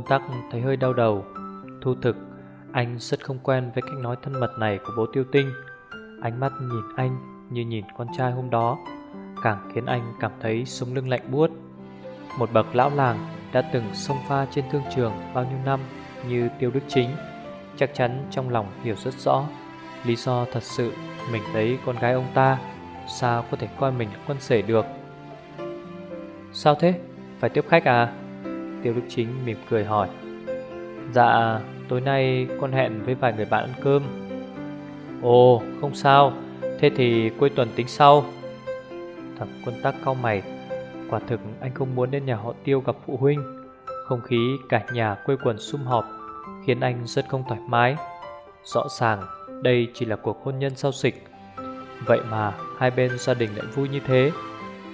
Thẩm tắc thấy hơi đau đầu Thu thực, Anh rất không quen với cách nói thân mật này của bố tiêu tinh Ánh mắt nhìn anh như nhìn con trai hôm đó, Càng khiến anh cảm thấy sống lưng lạnh buốt Một bậc lão làng đã từng xông pha trên thương trường bao nhiêu năm như Tiêu Đức Chính, Chắc chắn trong lòng hiểu rất rõ Lý do thật sự mình thấy con gái ông ta, Sao có thể coi mình là con rể được Sao thế? Phải tiếp khách à? Tiêu Đức Chính mỉm cười hỏi. Dạ tối nay con hẹn với vài người bạn ăn cơm. Ồ, không sao. Thế thì cuối tuần tính sau. Thẩm quân tắc cau mày. Quả thực anh không muốn đến nhà họ tiêu gặp phụ huynh. Không khí cả nhà quê quần sum họp, Khiến anh rất không thoải mái. Rõ ràng, đây chỉ là cuộc hôn nhân sau xịch Vậy mà hai bên gia đình lại vui như thế.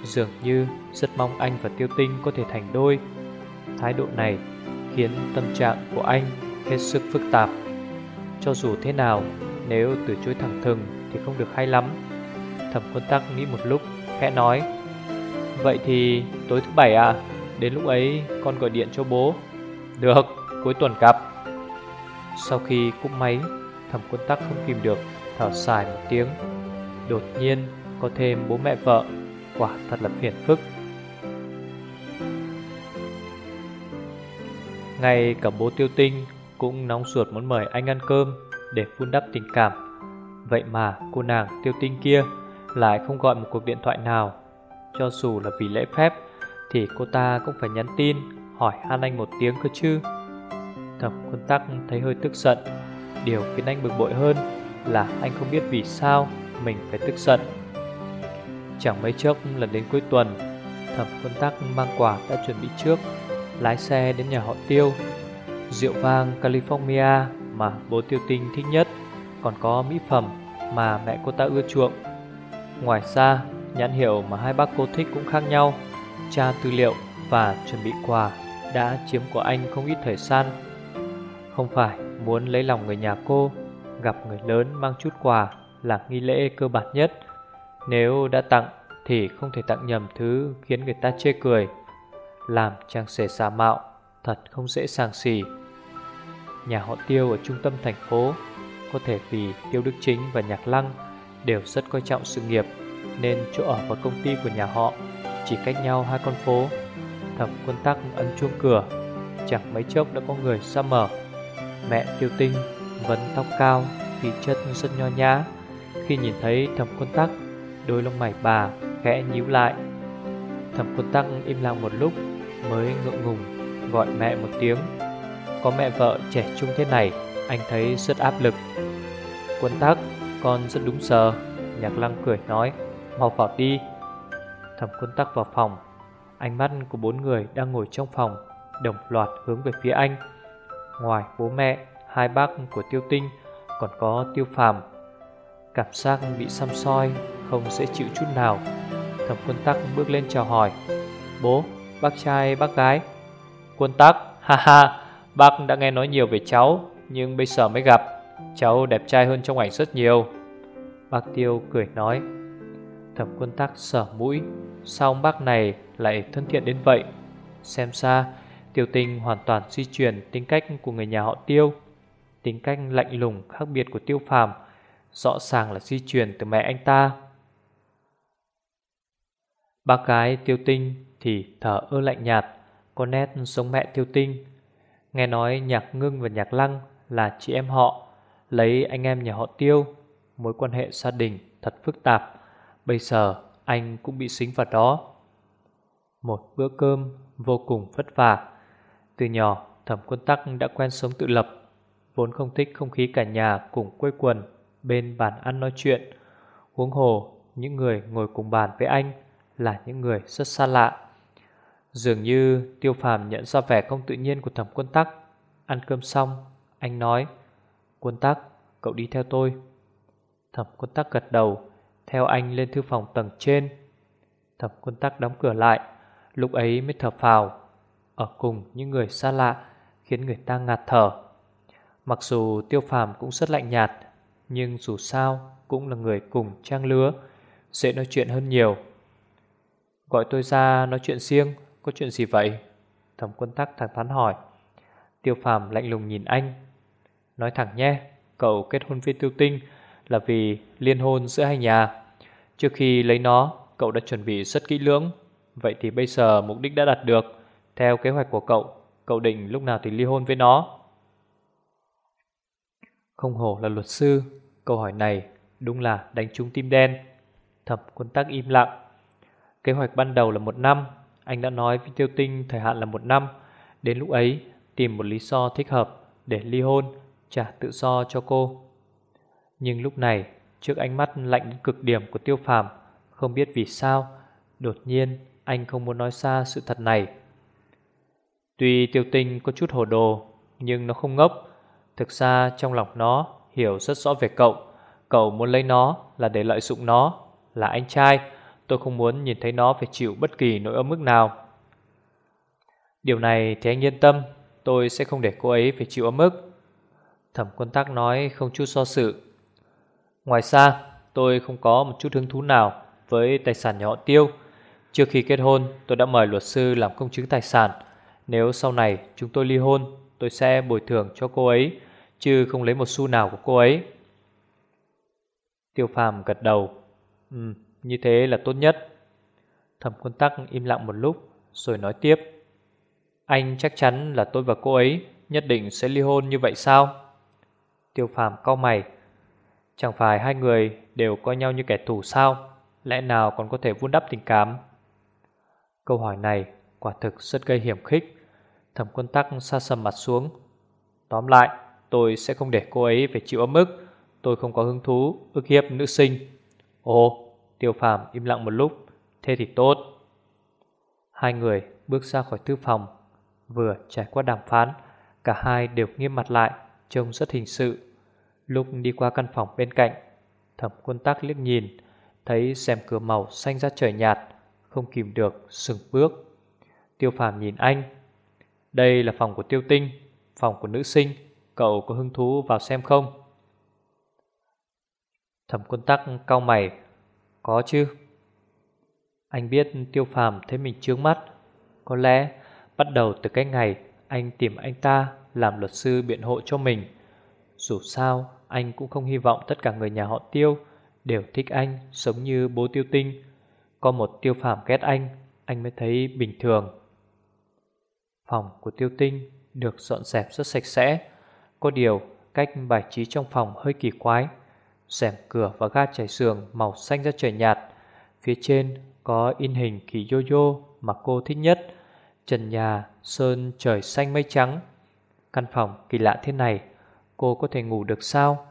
Dường như rất mong anh và tiêu tinh có thể thành đôi. Thái độ này khiến tâm trạng của anh hết sức phức tạp. Cho dù thế nào, nếu từ chối thẳng thừng thì không được hay lắm. Thẩm quân tắc nghĩ một lúc, khẽ nói Vậy thì tối thứ bảy à, đến lúc ấy con gọi điện cho bố. Được, cuối tuần gặp. Sau khi cúp máy, thẩm quân tắc không kìm được, thở dài một tiếng. Đột nhiên có thêm bố mẹ vợ, quả thật là phiền phức. Ngay cả bố tiêu tinh cũng nóng ruột muốn mời anh ăn cơm để vun đắp tình cảm. Vậy mà cô nàng tiêu tinh kia lại không gọi một cuộc điện thoại nào. Cho dù là vì lễ phép thì cô ta cũng phải nhắn tin hỏi han anh một tiếng cơ chứ. Thẩm quân tắc thấy hơi tức giận. Điều khiến anh bực bội hơn là anh không biết vì sao mình phải tức giận. Chẳng mấy chốc lần đến cuối tuần, thẩm quân tắc mang quà đã chuẩn bị trước lái xe đến nhà họ Tiêu. Rượu vang California mà bố Tiêu Tinh thích nhất, còn có mỹ phẩm mà mẹ cô ta ưa chuộng. Ngoài ra, nhãn hiệu mà hai bác cô thích cũng khác nhau. Tra tư liệu và chuẩn bị quà đã chiếm của anh không ít thời gian. Không phải muốn lấy lòng người nhà cô, gặp người lớn mang chút quà là nghi lễ cơ bản nhất. Nếu đã tặng thì không thể tặng nhầm thứ khiến người ta chê cười. Làm trang sề giả mạo Thật không dễ sàng xỉ Nhà họ Tiêu ở trung tâm thành phố, Có thể vì Tiêu Đức Chính và Nhạc Lăng Đều rất coi trọng sự nghiệp, Nên chỗ ở và công ty của nhà họ Chỉ cách nhau hai con phố. Thẩm quân tắc ấn chuông cửa, Chẳng mấy chốc đã có người ra mở. Mẹ Tiêu Tinh Vấn tóc cao, Khí chất rất nho nhã. Khi nhìn thấy thẩm quân tắc, Đôi lông mày bà khẽ nhíu lại. Thẩm quân tắc im lặng một lúc mới ngượng ngùng gọi mẹ một tiếng. Có mẹ vợ trẻ trung thế này, anh thấy rất áp lực. Quân tắc, con rất đúng giờ. Nhạc lăng cười nói, mau vào đi. Thẩm quân tắc vào phòng. Ánh mắt của bốn người đang ngồi trong phòng, đồng loạt hướng về phía anh. Ngoài bố mẹ, hai bác của tiêu tinh, còn có tiêu phàm. Cảm giác bị xăm soi, không dễ chịu chút nào. Thẩm quân tắc bước lên chào hỏi. Bố, bác trai, bác gái. Quân tắc, ha ha, bác đã nghe nói nhiều về cháu, nhưng bây giờ mới gặp. Cháu đẹp trai hơn trong ảnh rất nhiều. Bác Tiêu cười nói. Thẩm quân tắc sở mũi, sao ông bác này lại thân thiện đến vậy? Xem ra, Tiêu Tinh hoàn toàn di chuyển tính cách của người nhà họ Tiêu. Tính cách lạnh lùng khác biệt của Tiêu Phàm rõ ràng là di chuyển từ mẹ anh ta. Bác gái Tiêu Tinh thì thở ơ lạnh nhạt, có nét giống mẹ tiêu tinh. Nghe nói nhạc ngưng và nhạc lăng là chị em họ, lấy anh em nhà họ tiêu, mối quan hệ gia đình thật phức tạp. Bây giờ anh cũng bị xính vào đó. Một bữa cơm vô cùng vất vả. Từ nhỏ, thẩm quân tắc đã quen sống tự lập, vốn không thích không khí cả nhà cùng quây quần bên bàn ăn nói chuyện. Huống hồ, những người ngồi cùng bàn với anh là những người rất xa lạ. Dường như tiêu phàm nhận ra vẻ không tự nhiên của thẩm quân tắc. Ăn cơm xong, anh nói, quân tắc, cậu đi theo tôi. Thẩm quân tắc gật đầu, theo anh lên thư phòng tầng trên. Thẩm quân tắc đóng cửa lại, lúc ấy mới thở phào. Ở cùng những người xa lạ khiến người ta ngạt thở. Mặc dù tiêu phàm cũng rất lạnh nhạt, nhưng dù sao cũng là người cùng trang lứa, dễ nói chuyện hơn nhiều. Gọi tôi ra nói chuyện riêng, có chuyện gì vậy? Thẩm quân tắc thẳng thắn hỏi. Tiêu phàm lạnh lùng nhìn anh. Nói thẳng nhé, cậu kết hôn với tiêu tinh là vì liên hôn giữa hai nhà. Trước khi lấy nó, cậu đã chuẩn bị rất kỹ lưỡng. Vậy thì bây giờ mục đích đã đạt được. Theo kế hoạch của cậu, cậu định lúc nào thì ly hôn với nó? Không hổ là luật sư, câu hỏi này đúng là đánh trúng tim đen. Thẩm quân tắc im lặng. Kế hoạch ban đầu là một năm, anh đã nói với Tiêu Tinh thời hạn là một năm. Đến lúc ấy, tìm một lý do thích hợp để ly hôn, trả tự do cho cô. Nhưng lúc này, trước ánh mắt lạnh đến cực điểm của Tiêu Phàm, không biết vì sao, đột nhiên anh không muốn nói xa sự thật này. Tuy Tiêu Tinh có chút hồ đồ, nhưng nó không ngốc. Thực ra trong lòng nó hiểu rất rõ về cậu. Cậu muốn lấy nó là để lợi dụng nó, là anh trai. Tôi không muốn nhìn thấy nó phải chịu bất kỳ nỗi ấm mức nào. Điều này thì anh yên tâm, tôi sẽ không để cô ấy phải chịu ấm ức. Thẩm quân tắc nói không chút so sự. Ngoài ra, tôi không có một chút hứng thú nào với tài sản nhà họ tiêu. Trước khi kết hôn, tôi đã mời luật sư làm công chứng tài sản. Nếu sau này chúng tôi ly hôn, tôi sẽ bồi thường cho cô ấy, chứ không lấy một xu nào của cô ấy. Tiêu phàm gật đầu. Ừ, như thế là tốt nhất. Thẩm quân tắc im lặng một lúc, rồi nói tiếp. Anh chắc chắn là tôi và cô ấy nhất định sẽ ly hôn như vậy sao? Tiêu phàm cau mày. Chẳng phải hai người đều coi nhau như kẻ thù sao? Lẽ nào còn có thể vun đắp tình cảm? Câu hỏi này quả thực rất gây hiểm khích. Thẩm quân tắc xa sầm mặt xuống. Tóm lại, tôi sẽ không để cô ấy phải chịu ấm ức. Tôi không có hứng thú ức hiếp nữ sinh. Ồ, tiêu phàm im lặng một lúc. Thế thì tốt. Hai người bước ra khỏi thư phòng. Vừa trải qua đàm phán, cả hai đều nghiêm mặt lại, trông rất hình sự. Lúc đi qua căn phòng bên cạnh, thẩm quân tắc liếc nhìn, thấy xem cửa màu xanh ra trời nhạt, không kìm được sừng bước. Tiêu phàm nhìn anh. Đây là phòng của tiêu tinh, phòng của nữ sinh, cậu có hứng thú vào xem không? Thẩm quân tắc cau mày, có chứ. Anh biết tiêu phàm thấy mình trướng mắt, có lẽ bắt đầu từ cái ngày anh tìm anh ta làm luật sư biện hộ cho mình. Dù sao, anh cũng không hy vọng tất cả người nhà họ tiêu đều thích anh giống như bố tiêu tinh. Có một tiêu phàm ghét anh, anh mới thấy bình thường. Phòng của tiêu tinh được dọn dẹp rất sạch sẽ. Có điều, cách bài trí trong phòng hơi kỳ quái rèm cửa và ga chảy sườn màu xanh ra trời nhạt. Phía trên có in hình kỳ yo-yo mà cô thích nhất. Trần nhà sơn trời xanh mây trắng. Căn phòng kỳ lạ thế này, cô có thể ngủ được sao?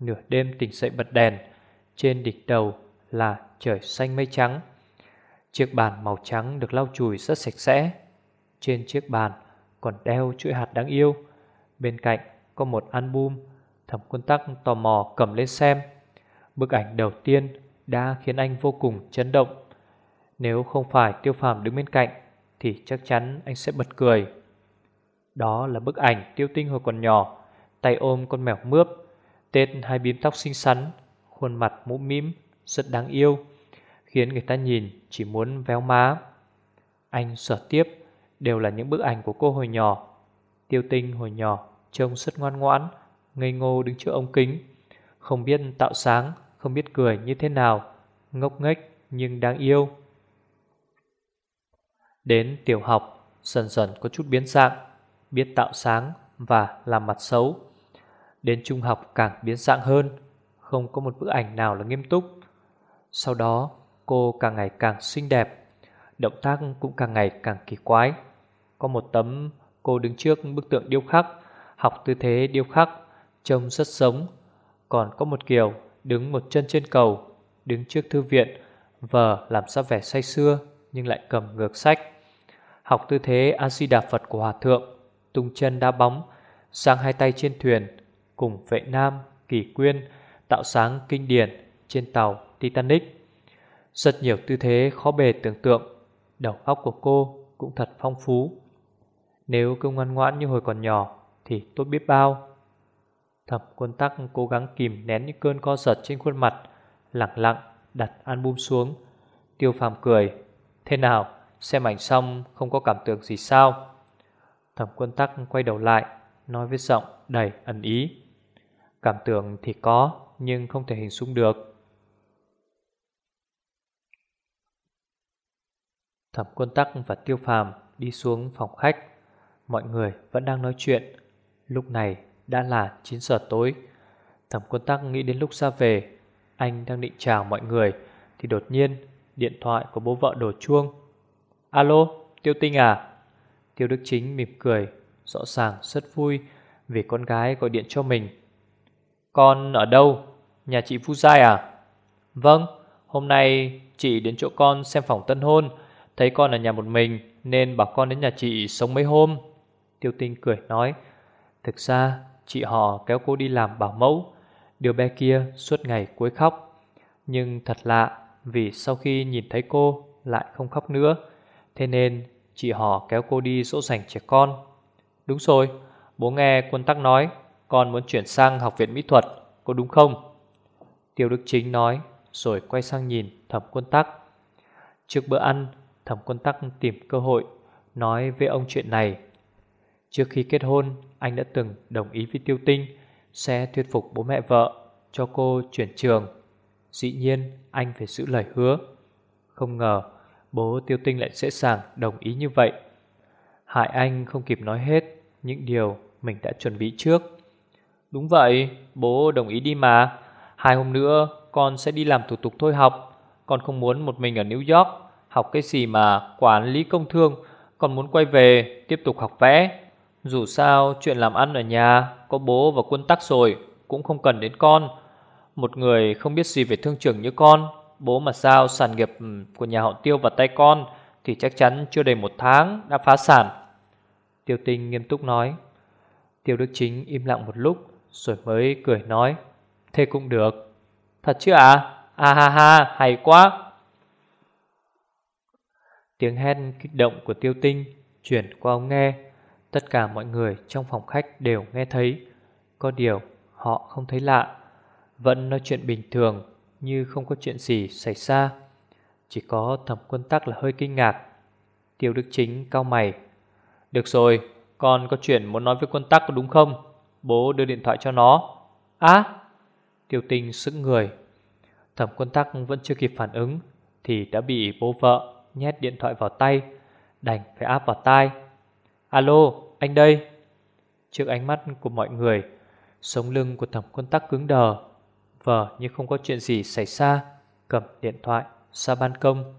Nửa đêm tỉnh dậy bật đèn, trên đỉnh đầu là trời xanh mây trắng. Chiếc bàn màu trắng được lau chùi rất sạch sẽ. Trên chiếc bàn còn đeo chuỗi hạt đáng yêu. Bên cạnh có một album, thẩm quân tắc tò mò cầm lên xem. Bức ảnh đầu tiên đã khiến anh vô cùng chấn động. Nếu không phải tiêu phàm đứng bên cạnh, thì chắc chắn anh sẽ bật cười. Đó là bức ảnh tiêu tinh hồi còn nhỏ, tay ôm con mèo mướp, tết hai bím tóc xinh xắn, khuôn mặt mũm mĩm, rất đáng yêu, khiến người ta nhìn chỉ muốn véo má. Anh sở tiếp đều là những bức ảnh của cô hồi nhỏ. Tiêu tinh hồi nhỏ trông rất ngoan ngoãn, ngây ngô đứng trước ống kính, không biết tạo sáng, không biết cười như thế nào, ngốc nghếch nhưng đáng yêu. Đến tiểu học, dần dần có chút biến dạng, biết tạo sáng và làm mặt xấu. Đến trung học càng biến dạng hơn, không có một bức ảnh nào là nghiêm túc. Sau đó, cô càng ngày càng xinh đẹp, động tác cũng càng ngày càng kỳ quái. Có một tấm cô đứng trước bức tượng điêu khắc, học tư thế điêu khắc, trông rất sống. Còn có một kiểu đứng một chân trên cầu, đứng trước thư viện, vờ làm sao vẻ say xưa nhưng lại cầm ngược sách. Học tư thế A-di-đà Phật của Hòa Thượng, tung chân đá bóng, sang hai tay trên thuyền, cùng vệ nam, kỳ quyên, tạo sáng kinh điển trên tàu Titanic. Rất nhiều tư thế khó bề tưởng tượng, đầu óc của cô cũng thật phong phú. Nếu cứ ngoan ngoãn như hồi còn nhỏ thì tốt biết bao. Thẩm quân tắc cố gắng kìm nén những cơn co giật trên khuôn mặt, lặng lặng đặt album xuống. Tiêu phàm cười, thế nào, xem ảnh xong không có cảm tưởng gì sao? Thẩm quân tắc quay đầu lại, nói với giọng đầy ẩn ý. Cảm tưởng thì có, nhưng không thể hình dung được. Thẩm quân tắc và tiêu phàm đi xuống phòng khách. Mọi người vẫn đang nói chuyện. Lúc này đã là 9 giờ tối. Thẩm quân tắc nghĩ đến lúc ra về. Anh đang định chào mọi người. Thì đột nhiên điện thoại của bố vợ đổ chuông. Alo, Tiêu Tinh à? Tiêu Đức Chính mỉm cười, rõ ràng rất vui vì con gái gọi điện cho mình. Con ở đâu? Nhà chị Phu Giai à? Vâng, hôm nay chị đến chỗ con xem phòng tân hôn Thấy con ở nhà một mình Nên bảo con đến nhà chị sống mấy hôm Tiêu tinh cười nói Thực ra chị họ kéo cô đi làm bảo mẫu. Đứa bé kia suốt ngày cuối khóc. Nhưng thật lạ, Vì sau khi nhìn thấy cô Lại không khóc nữa. Thế nên chị họ kéo cô đi dỗ dành trẻ con. Đúng rồi, Bố nghe quân tắc nói, Con muốn chuyển sang học viện mỹ thuật, Có đúng không? Tiêu Đức Chính nói, Rồi quay sang nhìn thẩm quân tắc. Trước bữa ăn, Thẩm quân tắc tìm cơ hội Nói với ông chuyện này. Trước khi kết hôn, Anh đã từng đồng ý với Tiêu Tinh Sẽ thuyết phục bố mẹ vợ Cho cô chuyển trường. Dĩ nhiên, anh phải giữ lời hứa. Không ngờ, bố Tiêu Tinh lại dễ dàng đồng ý như vậy. Hại anh không kịp nói hết Những điều mình đã chuẩn bị trước. Đúng vậy, Bố đồng ý đi mà. Hai hôm nữa, con sẽ đi làm thủ tục thôi học. Con không muốn một mình ở New York Học cái gì mà quản lý công thương. Con muốn quay về tiếp tục học vẽ. Dù sao chuyện làm ăn ở nhà Có bố và quân tắc rồi Cũng không cần đến con. Một người không biết gì về thương trường như con Bố mà sao sản nghiệp ừ, của nhà họ tiêu vào tay con Thì chắc chắn chưa đầy một tháng đã phá sản. Tiêu tinh nghiêm túc nói. Tiêu Đức Chính im lặng một lúc Rồi mới cười nói. Thế cũng được. Thật chứ à? À ha ha, hay quá. Tiếng hét kích động của tiêu tinh chuyển qua ống nghe. Tất cả mọi người trong phòng khách đều nghe thấy. Có điều họ không thấy lạ. Vẫn nói chuyện bình thường như không có chuyện gì xảy ra. Chỉ có thẩm quân tắc là hơi kinh ngạc. Tiêu Đức Chính cao mày. Được rồi, con có chuyện muốn nói với quân tắc có đúng không? Bố đưa điện thoại cho nó. Á! tiêu tinh sững người. Thẩm quân tắc vẫn chưa kịp phản ứng thì đã bị bố vợ nhét điện thoại vào tay, đành phải áp vào tai. Alo, anh đây. Trước ánh mắt của mọi người, sống lưng của thẩm quân tắc cứng đờ, vờ như không có chuyện gì xảy ra, cầm điện thoại ra ban công.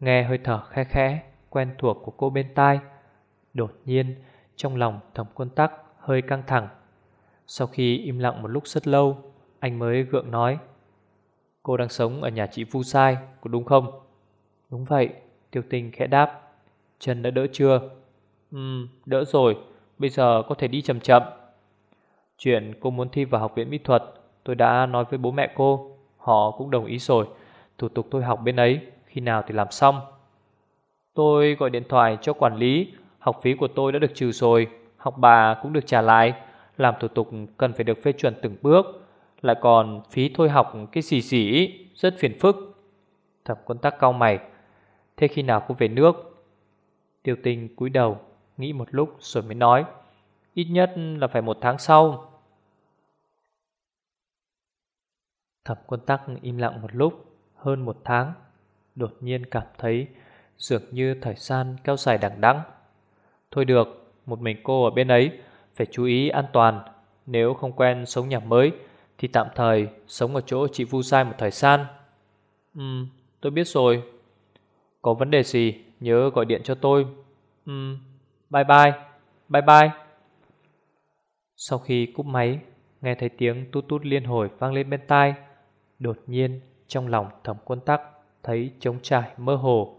Nghe hơi thở khe khẽ, quen thuộc của cô bên tai. Đột nhiên, trong lòng thẩm quân tắc hơi căng thẳng. Sau khi im lặng một lúc rất lâu, anh mới gượng nói. Cô đang sống ở nhà chị Vu Sai, có đúng không? Đúng vậy, tiêu tình khẽ đáp. Chân đã đỡ chưa? Ừ, đỡ rồi, bây giờ có thể đi chậm chậm. Chuyện cô muốn thi vào học viện mỹ thuật, tôi đã nói với bố mẹ cô. Họ cũng đồng ý rồi, thủ tục tôi học bên ấy, khi nào thì làm xong. Tôi gọi điện thoại cho quản lý, học phí của tôi đã được trừ rồi, học bà cũng được trả lại. Làm thủ tục cần phải được phê chuẩn từng bước, lại còn phí thôi học cái gì gì rất phiền phức. Thẩm quân tắc cao mày, Thế khi nào cô về nước Tiêu tinh cúi đầu Nghĩ một lúc rồi mới nói, Ít nhất là phải một tháng sau. Thẩm quân tắc im lặng một lúc, Hơn một tháng, Đột nhiên cảm thấy Dường như thời gian kéo dài đằng đẵng. Thôi được, Một mình cô ở bên ấy, Phải chú ý an toàn. Nếu không quen sống nhà mới, Thì tạm thời sống ở chỗ chị Vu Sai một thời gian. Ừ tôi biết rồi. Có vấn đề gì nhớ gọi điện cho tôi. Ừ Bye bye. Bye bye. Sau khi cúp máy, Nghe thấy tiếng tút tút liên hồi vang lên bên tai, Đột nhiên trong lòng thẩm quân tắc Thấy trống trải mơ hồ.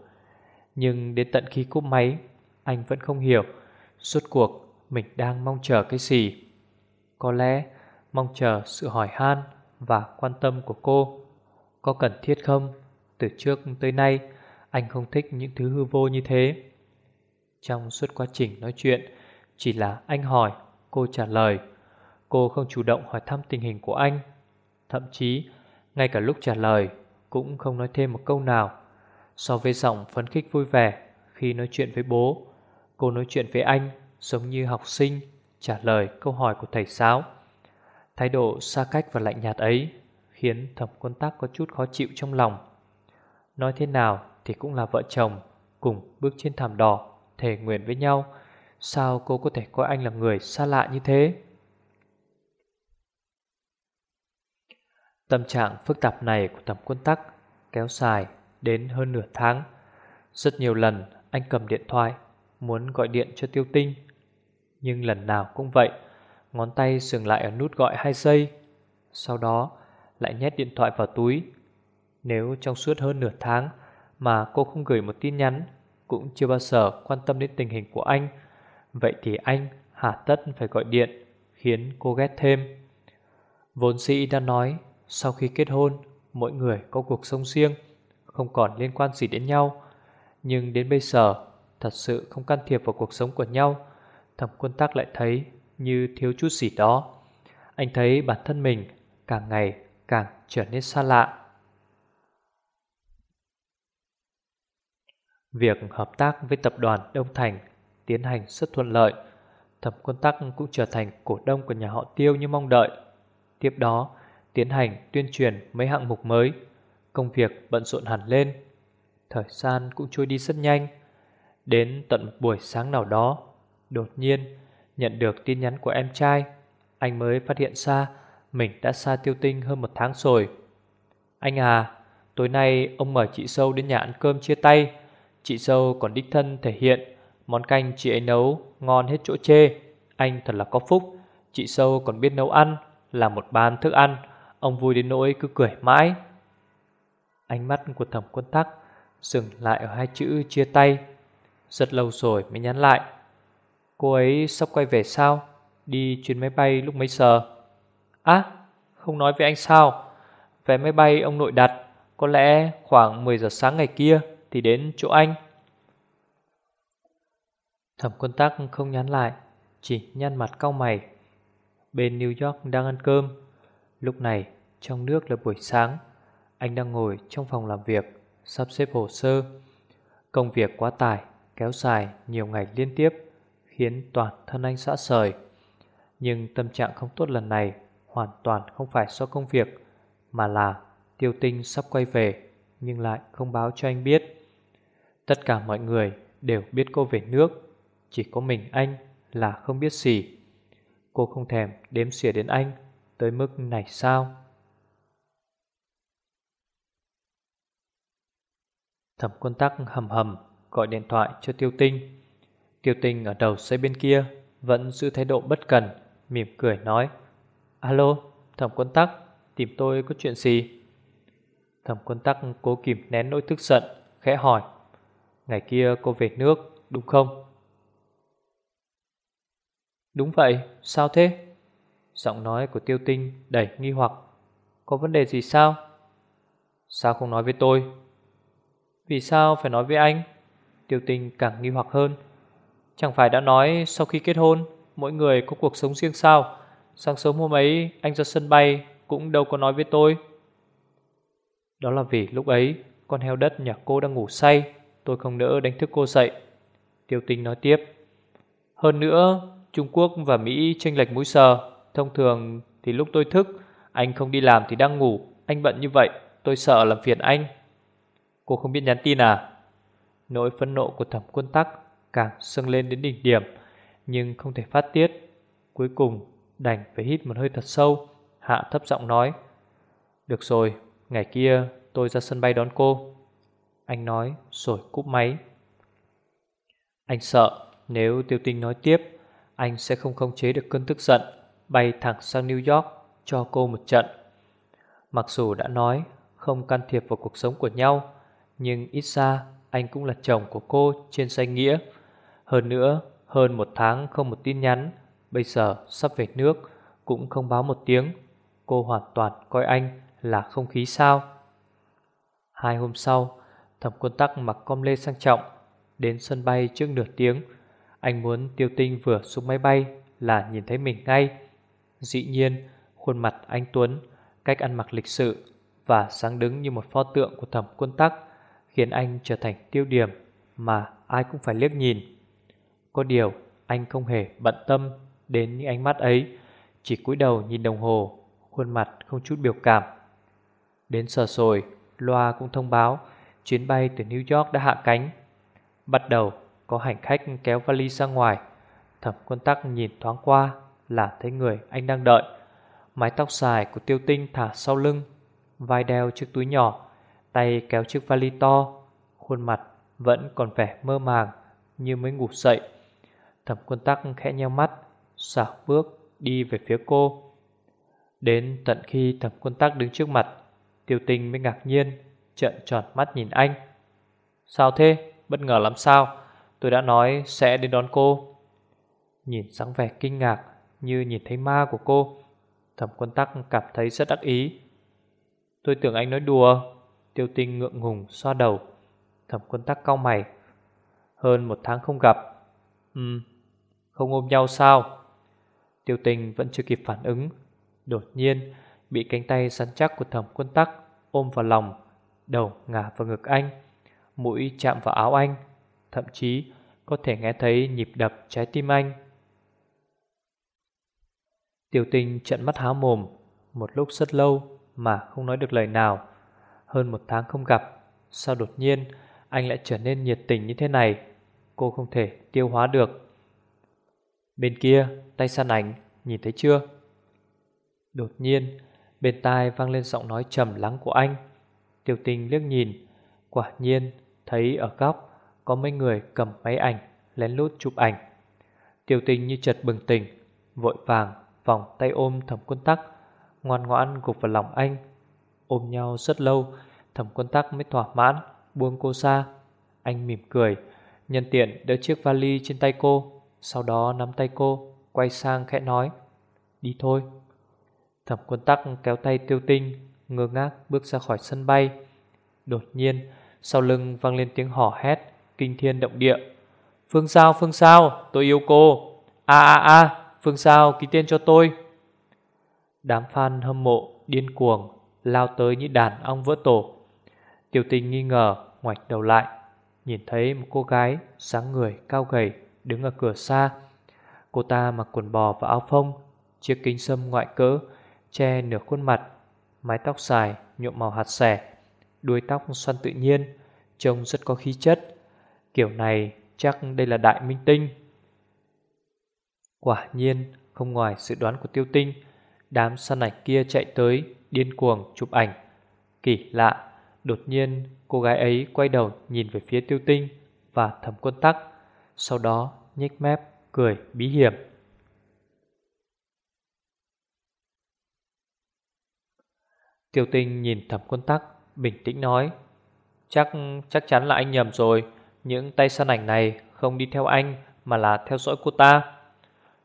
Nhưng đến tận khi cúp máy, Anh vẫn không hiểu Suốt cuộc mình đang mong chờ cái gì. Có lẽ mong chờ sự hỏi han Và quan tâm của cô. Có cần thiết không? Từ trước tới nay, Anh không thích những thứ hư vô như thế. Trong suốt quá trình nói chuyện. Chỉ là anh hỏi, Cô trả lời. Cô không chủ động hỏi thăm tình hình của anh. Thậm chí, Ngay cả lúc trả lời, Cũng không nói thêm một câu nào. So với giọng phấn khích vui vẻ Khi nói chuyện với bố, Cô nói chuyện với anh Giống như học sinh Trả lời câu hỏi của thầy giáo. Thái độ xa cách và lạnh nhạt ấy Khiến thẩm quân tắc có chút khó chịu trong lòng. Nói thế nào Thì cũng là vợ chồng Cùng bước trên thảm đỏ. Thề nguyện với nhau Sao cô có thể coi anh là người xa lạ như thế Tâm trạng phức tạp này của thẩm quân tắc kéo dài đến hơn nửa tháng. Rất nhiều lần anh cầm điện thoại muốn gọi điện cho tiêu tinh. Nhưng lần nào cũng vậy, ngón tay dừng lại ở nút gọi 2 giây. Sau đó lại nhét điện thoại vào túi. Nếu trong suốt hơn nửa tháng mà cô không gửi một tin nhắn, cũng chưa bao giờ quan tâm đến tình hình của anh, vậy thì anh hà tất phải gọi điện, khiến cô ghét thêm. Vốn sĩ đã nói sau khi kết hôn, mỗi người có cuộc sống riêng, không còn liên quan gì đến nhau. Nhưng đến bây giờ, thật sự không can thiệp vào cuộc sống của nhau. Thẩm quân tắc lại thấy như thiếu chút gì đó. Anh thấy bản thân mình càng ngày càng trở nên xa lạ. Việc hợp tác với tập đoàn Đông Thành tiến hành rất thuận lợi. Thẩm quân tắc cũng trở thành cổ đông của nhà họ tiêu như mong đợi. Tiếp đó, tiến hành tuyên truyền mấy hạng mục mới. Công việc bận rộn hẳn lên. Thời gian cũng trôi đi rất nhanh. Đến tận một buổi sáng nào đó, đột nhiên nhận được tin nhắn của em trai. Anh mới phát hiện ra mình đã xa tiêu tinh hơn một tháng rồi. Anh à, tối nay ông mời chị Sâu đến nhà ăn cơm chia tay. Chị dâu còn đích thân thể hiện món canh chị ấy nấu ngon hết chỗ chê. Anh thật là có phúc. Chị dâu còn biết nấu ăn, là một bàn thức ăn. Ông vui đến nỗi cứ cười mãi. Ánh mắt của thẩm quân tắc Dừng lại ở hai chữ chia tay. Rất lâu rồi mới nhắn lại. Cô ấy sắp quay về sao? Đi chuyến máy bay lúc mấy giờ? Á không nói với anh sao. Vé máy bay ông nội đặt Có lẽ khoảng 10 giờ sáng ngày kia. Thì đến chỗ anh. Thẩm quân tắc không nhắn lại, Chỉ nhăn mặt cau mày. Bên New York đang ăn cơm. Lúc này, trong nước là buổi sáng. Anh đang ngồi trong phòng làm việc, Sắp xếp hồ sơ. Công việc quá tải, Kéo dài nhiều ngày liên tiếp, Khiến toàn thân anh xã sời. Nhưng tâm trạng không tốt lần này Hoàn toàn không phải do công việc, Mà là tiêu tinh sắp quay về, Nhưng lại không báo cho anh biết. Tất cả mọi người đều biết cô về nước. Chỉ có mình anh là không biết gì. Cô không thèm đếm xỉa đến anh Tới mức này sao? Thẩm quân tắc hầm hầm Gọi điện thoại cho tiêu tinh. Tiêu tinh ở đầu dây bên kia Vẫn giữ thái độ bất cần, Mỉm cười nói, Alo, thẩm quân tắc, Tìm tôi có chuyện gì? Thẩm quân tắc cố kìm nén nỗi tức giận, Khẽ hỏi Ngày kia cô về nước, đúng không? Đúng vậy, sao thế? Giọng nói của tiêu tinh đầy nghi hoặc. Có vấn đề gì sao? Sao không nói với tôi? Vì sao phải nói với anh? Tiêu tinh càng nghi hoặc hơn. Chẳng phải đã nói sau khi kết hôn, Mỗi người có cuộc sống riêng sao? Sáng sớm hôm ấy, anh ra sân bay, Cũng đâu có nói với tôi. Đó là vì lúc ấy, Con heo đất nhà cô đang ngủ say. Tôi không nỡ đánh thức cô dậy. Tiêu tinh nói tiếp Hơn nữa Trung Quốc và Mỹ chênh lệch mũi sờ. Thông thường thì lúc tôi thức Anh không đi làm thì đang ngủ. Anh bận như vậy tôi sợ làm phiền anh. Cô không biết nhắn tin à? Nỗi phẫn nộ của thẩm quân tắc Càng sưng lên đến đỉnh điểm Nhưng không thể phát tiết. Cuối cùng đành phải hít một hơi thật sâu Hạ thấp giọng nói Được rồi, ngày kia tôi ra sân bay đón cô. Anh nói rồi cúp máy Anh sợ nếu tiêu tinh nói tiếp Anh sẽ không khống chế được cơn tức giận bay thẳng sang New York cho cô một trận. Mặc dù đã nói không can thiệp vào cuộc sống của nhau, nhưng ít ra anh cũng là chồng của cô trên danh nghĩa. Hơn nữa, hơn một tháng không một tin nhắn, bây giờ sắp về nước cũng không báo một tiếng. Cô hoàn toàn coi anh là không khí sao. Hai hôm sau, thẩm quân tắc mặc com lê sang trọng, đến sân bay trước nửa tiếng. Anh muốn tiêu tinh vừa xuống máy bay là nhìn thấy mình ngay. Dĩ nhiên, khuôn mặt anh Tuấn, cách ăn mặc lịch sự và sáng đứng như một pho tượng của thẩm quân tắc khiến anh trở thành tiêu điểm mà ai cũng phải liếc nhìn. Có điều, anh không hề bận tâm đến những ánh mắt ấy, chỉ cúi đầu nhìn đồng hồ, khuôn mặt không chút biểu cảm. Đến giờ rồi, loa cũng thông báo chuyến bay từ New York đã hạ cánh. Bắt đầu có hành khách kéo vali ra ngoài, thẩm quân tắc nhìn thoáng qua là thấy người anh đang đợi. Mái tóc dài của tiêu tinh thả sau lưng, vai đeo chiếc túi nhỏ, tay kéo chiếc vali to, khuôn mặt vẫn còn vẻ mơ màng như mới ngủ dậy. Thẩm quân tắc khẽ nheo mắt, xảo bước đi về phía cô. Đến tận khi thẩm quân tắc đứng trước mặt, tiêu tinh mới ngạc nhiên, trợn tròn mắt nhìn anh. Sao thế? Bất ngờ lắm sao? Tôi đã nói sẽ đến đón cô. Nhìn dáng vẻ kinh ngạc như nhìn thấy ma của cô, thẩm quân tắc cảm thấy rất đắc ý. Tôi tưởng anh nói đùa. Tiêu tinh ngượng ngùng xoa đầu. Thẩm quân tắc cau mày. Hơn một tháng không gặp. Ừ, không ôm nhau sao? Tiêu tình vẫn chưa kịp phản ứng. Đột nhiên, bị cánh tay sắn chắc của thẩm quân tắc ôm vào lòng, đầu ngả vào ngực anh, mũi chạm vào áo anh, thậm chí có thể nghe thấy nhịp đập trái tim anh. Tiểu tình trận mắt há mồm, một lúc rất lâu mà không nói được lời nào. Hơn một tháng không gặp, sao đột nhiên anh lại trở nên nhiệt tình như thế này? Cô không thể tiêu hóa được. Bên kia, tay săn ảnh, nhìn thấy chưa? Đột nhiên, bên tai vang lên giọng nói trầm lắng của anh. Tiêu tình liếc nhìn, quả nhiên thấy ở góc có mấy người cầm máy ảnh lén lút chụp ảnh. Tiêu tình như chợt bừng tỉnh, vội vàng vòng tay ôm thẩm quân tắc, ngoan ngoãn gục vào lòng anh. Ôm nhau rất lâu, thẩm quân tắc mới thỏa mãn, buông cô ra. Anh mỉm cười, nhân tiện đỡ chiếc vali trên tay cô, sau đó nắm tay cô, quay sang khẽ nói, đi thôi. Thẩm quân tắc kéo tay tiêu tinh, ngơ ngác bước ra khỏi sân bay. Đột nhiên, sau lưng vang lên tiếng hò hét, kinh thiên động địa. Phương Sao, Phương Sao, tôi yêu cô. A a a, Phương Sao ký tên cho tôi. Đám fan hâm mộ, điên cuồng, lao tới như đàn ong vỡ tổ. Tiểu tình nghi ngờ, ngoạch đầu lại, nhìn thấy một cô gái sáng người cao gầy đứng ở cửa xa. Cô ta mặc quần bò và áo phông, chiếc kính sâm ngoại cỡ, che nửa khuôn mặt, mái tóc dài nhuộm màu hạt xẻ, đuôi tóc xoăn tự nhiên, trông rất có khí chất. Kiểu này chắc đây là đại minh tinh. Quả nhiên, không ngoài sự đoán của tiêu tinh, đám săn ảnh kia chạy tới, điên cuồng chụp ảnh. Kỳ lạ, đột nhiên cô gái ấy quay đầu nhìn về phía tiêu tinh và thầm quân tắc, sau đó nhếch mép, cười bí hiểm. Tiêu tinh nhìn thẩm quân tắc, bình tĩnh nói, chắc chắc chắn là anh nhầm rồi, những tay săn ảnh này không đi theo anh mà là theo dõi cô ta.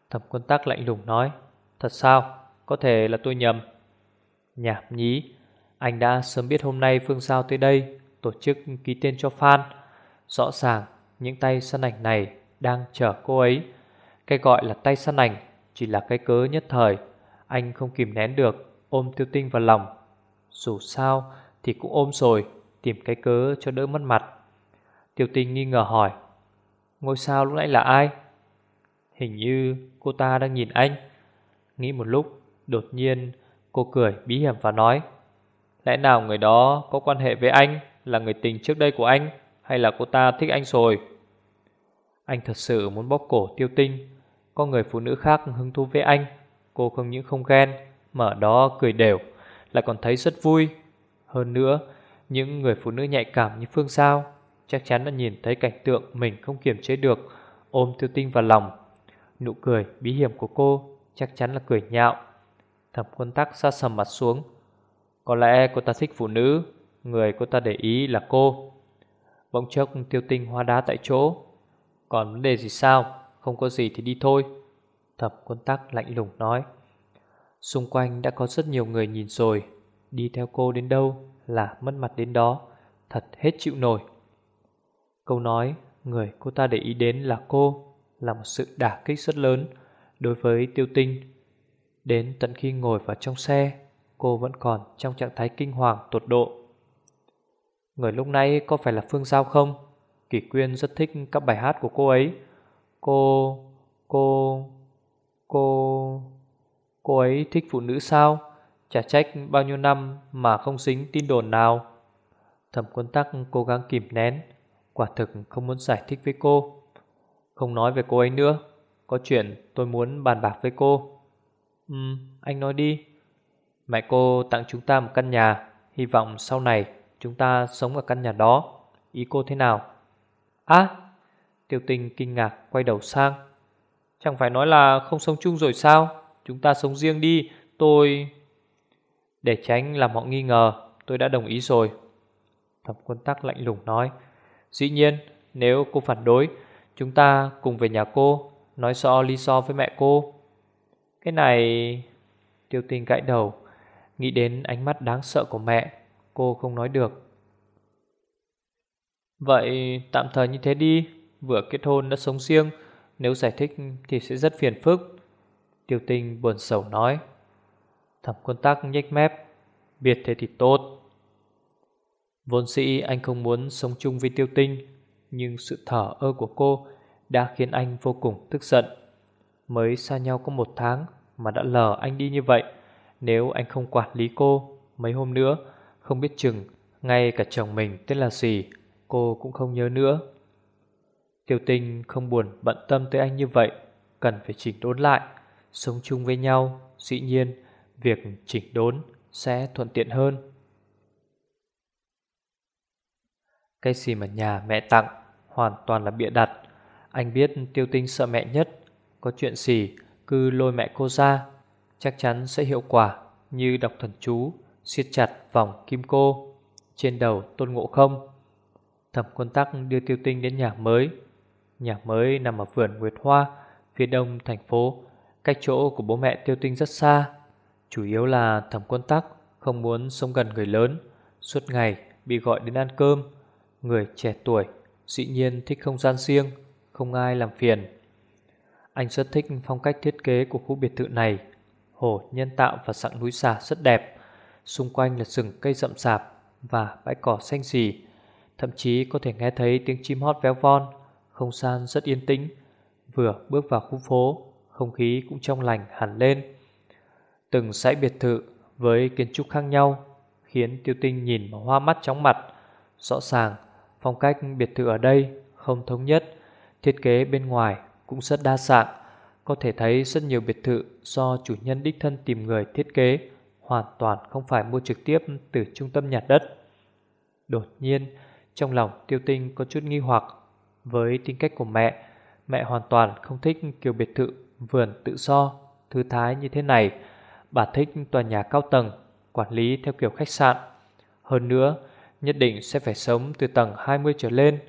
Thẩm quân tắc lạnh lùng nói Thật sao? Có thể là tôi nhầm. Nhảm nhí Anh đã sớm biết hôm nay Phương Giao tới đây Tổ chức ký tên cho fan. Rõ ràng những tay săn ảnh này Đang chờ cô ấy. Cái gọi là tay săn ảnh Chỉ là cái cớ nhất thời. Anh không kìm nén được Ôm tiêu tinh vào lòng dù sao thì cũng ôm rồi, Tìm cái cớ cho đỡ mất mặt. Tiêu tinh nghi ngờ hỏi, Ngôi sao lúc nãy là ai? Hình như cô ta đang nhìn anh. Nghĩ một lúc, Đột nhiên cô cười bí hiểm và nói, Lẽ nào người đó có quan hệ với anh, Là người tình trước đây của anh, Hay là cô ta thích anh rồi? Anh thật sự muốn bóp cổ tiêu tinh. Có người phụ nữ khác hứng thú với anh, Cô không những không ghen, Mà ở đó cười đều. Lại còn thấy rất vui. Hơn nữa, Những người phụ nữ nhạy cảm như Phương Sao Chắc chắn đã nhìn thấy cảnh tượng Mình không kiềm chế được, Ôm tiêu tinh vào lòng. Nụ cười bí hiểm của cô chắc chắn là cười nhạo. Thẩm quân tắc xa sầm mặt xuống. Có lẽ cô ta thích phụ nữ, Người cô ta để ý là cô. Bỗng chốc tiêu tinh hoa đá tại chỗ. Còn vấn đề gì sao? Không có gì thì đi thôi. Thẩm quân tắc lạnh lùng nói. Xung quanh đã có rất nhiều người nhìn rồi. Đi theo cô đến đâu là mất mặt đến đó. Thật hết chịu nổi. Câu nói, người cô ta để ý đến là cô Là một sự đả kích rất lớn Đối với tiêu tinh. Đến tận khi ngồi vào trong xe, Cô vẫn còn trong trạng thái kinh hoàng, tột độ. Người lúc nãy có phải là Phương Giao không? Kỷ Quyên rất thích các bài hát của cô ấy. Cô... cô... cô cô ấy thích phụ nữ sao? Chả trách bao nhiêu năm mà không dính tin đồn nào Thẩm quân tắc cố gắng kìm nén Quả thực không muốn giải thích với cô Không nói về cô ấy nữa Có chuyện tôi muốn bàn bạc với cô Ừ, anh nói đi Mẹ cô tặng chúng ta một căn nhà Hy vọng sau này chúng ta sống ở căn nhà đó Ý cô thế nào? À, Á, tiêu tình kinh ngạc quay đầu sang Chẳng phải nói là không sống chung rồi sao? Chúng ta sống riêng đi, tôi... Để tránh làm họ nghi ngờ, tôi đã đồng ý rồi. Thẩm quân tắc lạnh lùng nói. Dĩ nhiên, nếu cô phản đối, chúng ta cùng về nhà cô, nói rõ lý do với mẹ cô. Cái này... Tiêu tinh gãi đầu, nghĩ đến ánh mắt đáng sợ của mẹ, cô không nói được. Vậy tạm thời như thế đi, vừa kết hôn đã sống riêng, nếu giải thích thì sẽ rất phiền phức. Tiêu tinh buồn sầu nói. Thẩm quân tắc nhếch mép, biệt thế thì tốt. Vốn sĩ anh không muốn sống chung với tiêu tinh, nhưng sự thở ơ của cô đã khiến anh vô cùng tức giận. Mới xa nhau có một tháng mà đã lờ anh đi như vậy. Nếu anh không quản lý cô, mấy hôm nữa, không biết chừng, ngay cả chồng mình tên là gì, cô cũng không nhớ nữa. Tiêu tinh không buồn bận tâm tới anh như vậy, cần phải chỉnh đốn lại, sống chung với nhau, dĩ nhiên, việc chỉnh đốn sẽ thuận tiện hơn. Cái gì mà nhà mẹ tặng hoàn toàn là bịa đặt. Anh biết tiêu tinh sợ mẹ nhất, có chuyện gì cứ lôi mẹ cô ra, chắc chắn sẽ hiệu quả như đọc thần chú, siết chặt vòng kim cô trên đầu tôn ngộ không. Thẩm quân tắc đưa tiêu tinh đến nhà mới. Nhà mới nằm ở vườn Nguyệt Hoa, phía đông thành phố, cách chỗ của bố mẹ tiêu tinh rất xa. Chủ yếu là thẩm quân tắc không muốn sống gần người lớn, suốt ngày bị gọi đến ăn cơm. Người trẻ tuổi dĩ nhiên thích không gian riêng, không ai làm phiền. Anh rất thích phong cách thiết kế của khu biệt thự này. Hồ nhân tạo và sẵn núi xà rất đẹp. Xung quanh là rừng cây rậm rạp và bãi cỏ xanh xì Thậm chí có thể nghe thấy tiếng chim hót véo von. Không gian rất yên tĩnh. Vừa bước vào khu phố, không khí cũng trong lành hẳn lên. Từng dãy biệt thự với kiến trúc khác nhau khiến Tiêu Tinh nhìn mà hoa mắt chóng mặt. Rõ ràng, phong cách biệt thự ở đây không thống nhất, thiết kế bên ngoài cũng rất đa dạng. Có thể thấy rất nhiều biệt thự do chủ nhân đích thân tìm người thiết kế, hoàn toàn không phải mua trực tiếp từ trung tâm nhà đất. Đột nhiên, trong lòng Tiêu Tinh có chút nghi hoặc với tính cách của mẹ, mẹ hoàn toàn không thích kiểu biệt thự vườn tự do, thư thái như thế này. Bà thích tòa nhà cao tầng, quản lý theo kiểu khách sạn. Hơn nữa, nhất định sẽ phải sống từ tầng 20 trở lên.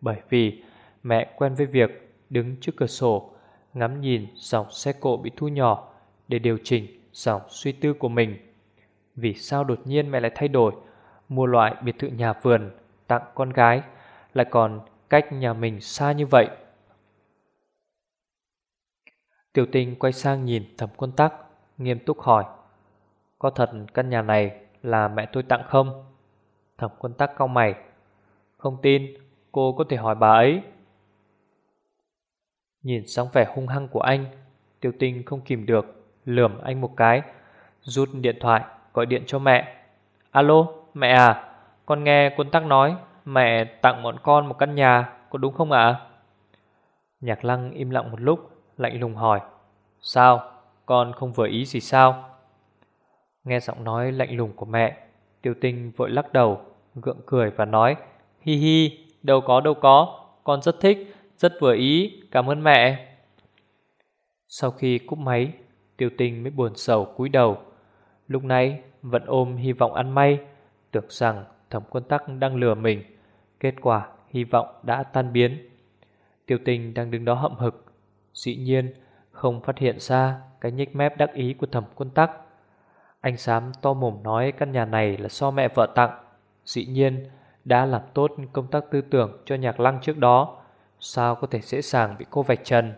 Bởi vì mẹ quen với việc đứng trước cửa sổ, ngắm nhìn dòng xe cộ bị thu nhỏ để điều chỉnh dòng suy tư của mình. Vì sao đột nhiên mẹ lại thay đổi, mua loại biệt thự nhà vườn tặng con gái, lại còn cách nhà mình xa như vậy? Tiểu tình quay sang nhìn thẩm quân tắc, nghiêm túc hỏi. Có thật căn nhà này là mẹ tôi tặng không? Thẩm quân tắc cau mày. Không tin, cô có thể hỏi bà ấy. Nhìn sáng vẻ hung hăng của anh, Tiểu tinh không kìm được, lườm anh một cái, rút điện thoại, gọi điện cho mẹ. Alo, mẹ à, con nghe quân tắc nói mẹ tặng bọn con một căn nhà, có đúng không ạ? Nhạc lăng im lặng một lúc, lạnh lùng hỏi. Sao, con không vừa ý gì sao? Nghe giọng nói lạnh lùng của mẹ, tiêu tinh vội lắc đầu, gượng cười và nói Hi hi, đâu có đâu có, con rất thích, rất vừa ý, cảm ơn mẹ. Sau khi cúp máy, Tiêu tinh mới buồn sầu cúi đầu Lúc nãy vẫn ôm hy vọng ăn may Tưởng rằng thẩm quân tắc đang lừa mình Kết quả hy vọng đã tan biến Tiêu tinh đang đứng đó hậm hực Dĩ nhiên, không phát hiện ra Cái nhếch mép đắc ý của thẩm quân tắc. Anh Sám to mồm nói căn nhà này là do mẹ vợ tặng. Dĩ nhiên, đã làm tốt công tác tư tưởng cho nhạc lăng trước đó, Sao có thể dễ dàng bị cô vạch trần?